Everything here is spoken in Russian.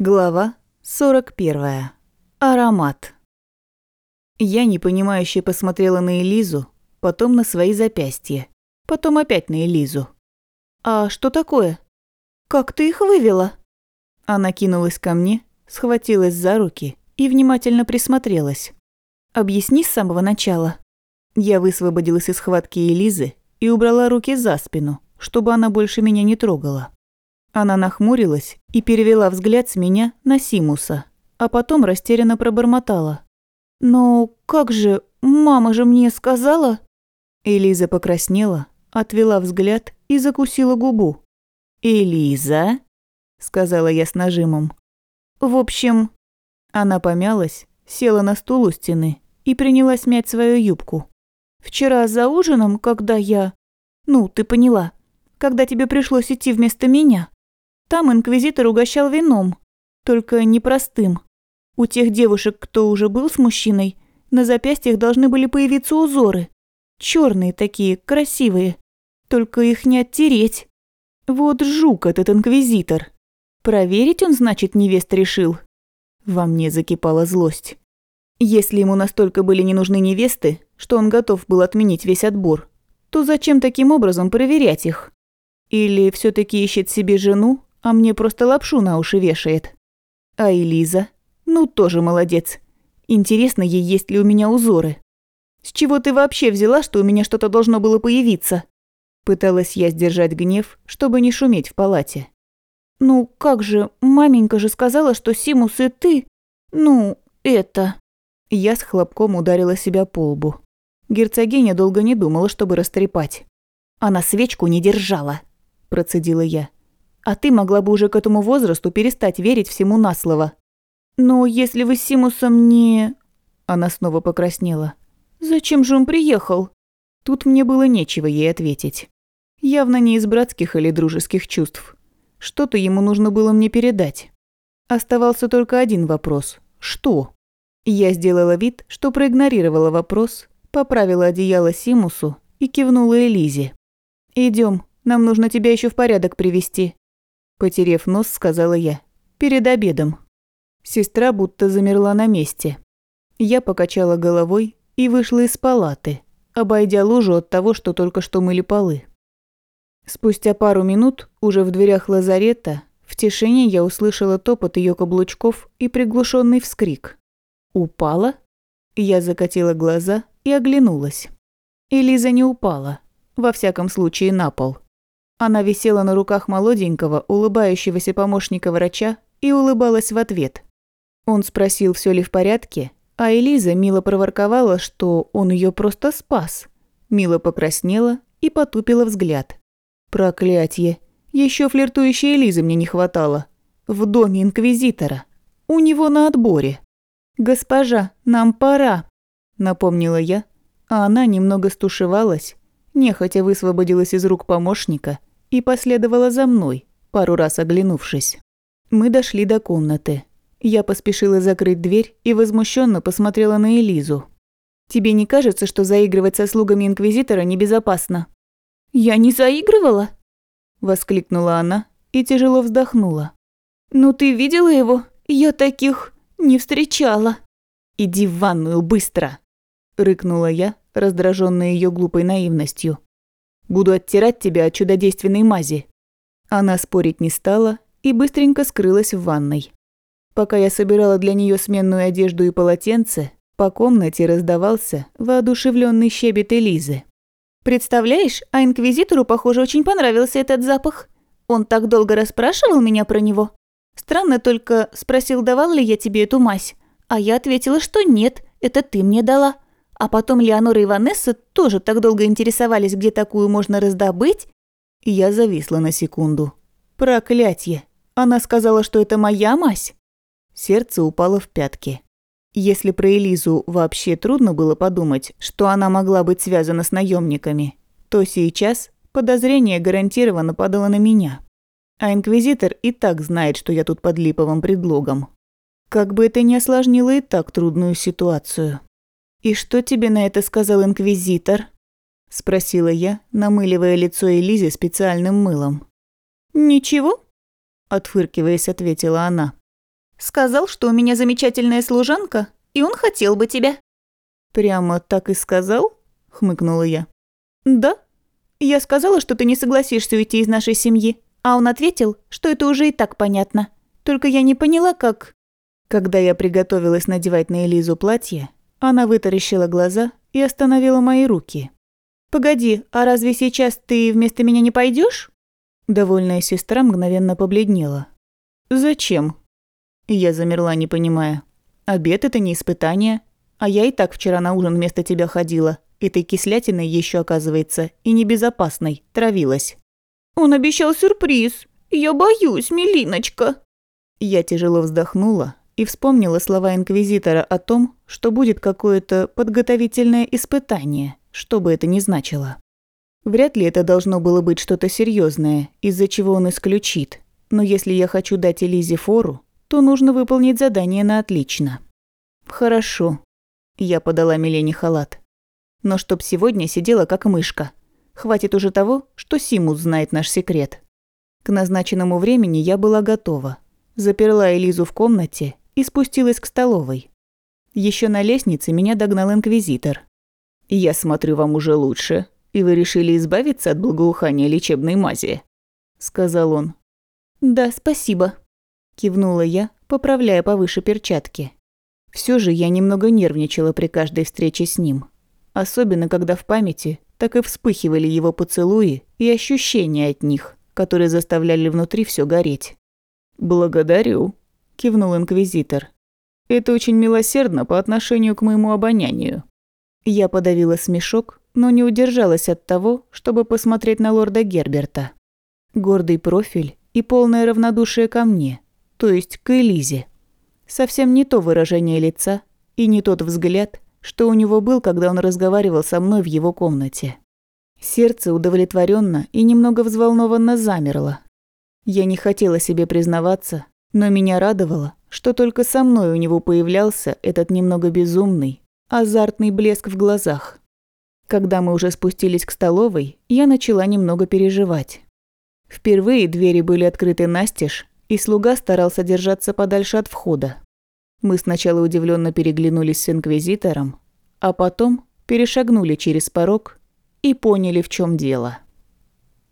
Глава 41. Аромат. Я непонимающе посмотрела на Элизу, потом на свои запястья, потом опять на Элизу. «А что такое? Как ты их вывела?» Она кинулась ко мне, схватилась за руки и внимательно присмотрелась. «Объясни с самого начала». Я высвободилась из схватки Элизы и убрала руки за спину, чтобы она больше меня не трогала. Она нахмурилась и перевела взгляд с меня на Симуса, а потом растерянно пробормотала. «Но как же, мама же мне сказала...» Элиза покраснела, отвела взгляд и закусила губу. «Элиза?» – сказала я с нажимом. «В общем...» Она помялась, села на стул у стены и принялась мять свою юбку. «Вчера за ужином, когда я... Ну, ты поняла, когда тебе пришлось идти вместо меня, там инквизитор угощал вином, только непростым. У тех девушек, кто уже был с мужчиной, на запястьях должны были появиться узоры. черные такие, красивые. Только их не оттереть. Вот жук этот инквизитор. Проверить он, значит, невест решил. Во мне закипала злость. Если ему настолько были не нужны невесты, что он готов был отменить весь отбор, то зачем таким образом проверять их? Или все таки ищет себе жену, а мне просто лапшу на уши вешает. А Элиза? Ну, тоже молодец. Интересно ей, есть ли у меня узоры. С чего ты вообще взяла, что у меня что-то должно было появиться? Пыталась я сдержать гнев, чтобы не шуметь в палате. Ну, как же, маменька же сказала, что Симус и ты... Ну, это... Я с хлопком ударила себя по лбу. Герцогиня долго не думала, чтобы растрепать. Она свечку не держала, процедила я. А ты могла бы уже к этому возрасту перестать верить всему на слово. Но если вы с Симусом не... Она снова покраснела. Зачем же он приехал? Тут мне было нечего ей ответить. Явно не из братских или дружеских чувств. Что-то ему нужно было мне передать. Оставался только один вопрос. Что? Я сделала вид, что проигнорировала вопрос, поправила одеяло Симусу и кивнула Элизе. Идем, нам нужно тебя еще в порядок привести. Потерев нос, сказала я. «Перед обедом». Сестра будто замерла на месте. Я покачала головой и вышла из палаты, обойдя лужу от того, что только что мыли полы. Спустя пару минут, уже в дверях лазарета, в тишине я услышала топот ее каблучков и приглушенный вскрик. «Упала?» Я закатила глаза и оглянулась. Элиза не упала, во всяком случае на пол. Она висела на руках молоденького, улыбающегося помощника врача и улыбалась в ответ. Он спросил, все ли в порядке, а Элиза мило проворковала, что он ее просто спас. Мило покраснела и потупила взгляд. Проклятье! Еще флиртующей Элизы мне не хватало. В доме инквизитора. У него на отборе. «Госпожа, нам пора», – напомнила я, а она немного стушевалась, нехотя высвободилась из рук помощника и последовала за мной, пару раз оглянувшись. Мы дошли до комнаты. Я поспешила закрыть дверь и возмущенно посмотрела на Элизу. «Тебе не кажется, что заигрывать со слугами Инквизитора небезопасно?» «Я не заигрывала?» – воскликнула она и тяжело вздохнула. «Ну ты видела его? Я таких не встречала». «Иди в ванную быстро!» – рыкнула я, раздраженная ее глупой наивностью. Буду оттирать тебя от чудодейственной мази». Она спорить не стала и быстренько скрылась в ванной. Пока я собирала для нее сменную одежду и полотенце, по комнате раздавался воодушевленный щебет Элизы. «Представляешь, а инквизитору, похоже, очень понравился этот запах. Он так долго расспрашивал меня про него. Странно только, спросил, давал ли я тебе эту мазь. А я ответила, что нет, это ты мне дала. А потом Леонора и Ванесса тоже так долго интересовались, где такую можно раздобыть. Я зависла на секунду. Проклятье! Она сказала, что это моя мазь? Сердце упало в пятки. Если про Элизу вообще трудно было подумать, что она могла быть связана с наемниками, то сейчас подозрение гарантированно падало на меня. А инквизитор и так знает, что я тут под липовым предлогом. Как бы это ни осложнило и так трудную ситуацию. «И что тебе на это сказал инквизитор?» – спросила я, намыливая лицо Элизе специальным мылом. «Ничего?» – отфыркиваясь, ответила она. Сказал, что у меня замечательная служанка, и он хотел бы тебя». «Прямо так и сказал?» – хмыкнула я. «Да. Я сказала, что ты не согласишься уйти из нашей семьи, а он ответил, что это уже и так понятно. Только я не поняла, как...» Когда я приготовилась надевать на Элизу платье, она вытаращила глаза и остановила мои руки. «Погоди, а разве сейчас ты вместо меня не пойдешь? Довольная сестра мгновенно побледнела. «Зачем?» Я замерла, не понимая. «Обед – это не испытание. А я и так вчера на ужин вместо тебя ходила. Этой кислятиной еще оказывается, и небезопасной, травилась». «Он обещал сюрприз. Я боюсь, Милиночка». Я тяжело вздохнула и вспомнила слова инквизитора о том, что будет какое-то подготовительное испытание, что бы это ни значило. Вряд ли это должно было быть что-то серьезное, из-за чего он исключит. Но если я хочу дать Элизе фору, то нужно выполнить задание на отлично. Хорошо. Я подала Милене халат. Но чтоб сегодня сидела как мышка. Хватит уже того, что Симус знает наш секрет. К назначенному времени я была готова. Заперла Элизу в комнате и спустилась к столовой. Еще на лестнице меня догнал инквизитор. «Я смотрю, вам уже лучше», и вы решили избавиться от благоухания лечебной мази?» – сказал он. «Да, спасибо», – кивнула я, поправляя повыше перчатки. Все же я немного нервничала при каждой встрече с ним. Особенно, когда в памяти так и вспыхивали его поцелуи и ощущения от них, которые заставляли внутри все гореть. «Благодарю», – кивнул инквизитор. «Это очень милосердно по отношению к моему обонянию». Я подавила смешок, но не удержалась от того, чтобы посмотреть на лорда Герберта. Гордый профиль и полное равнодушие ко мне, то есть к Элизе. Совсем не то выражение лица и не тот взгляд, что у него был, когда он разговаривал со мной в его комнате. Сердце удовлетворенно и немного взволнованно замерло. Я не хотела себе признаваться, но меня радовало, что только со мной у него появлялся этот немного безумный, азартный блеск в глазах. Когда мы уже спустились к столовой, я начала немного переживать. Впервые двери были открыты настежь, и слуга старался держаться подальше от входа. Мы сначала удивленно переглянулись с инквизитором, а потом перешагнули через порог и поняли, в чем дело.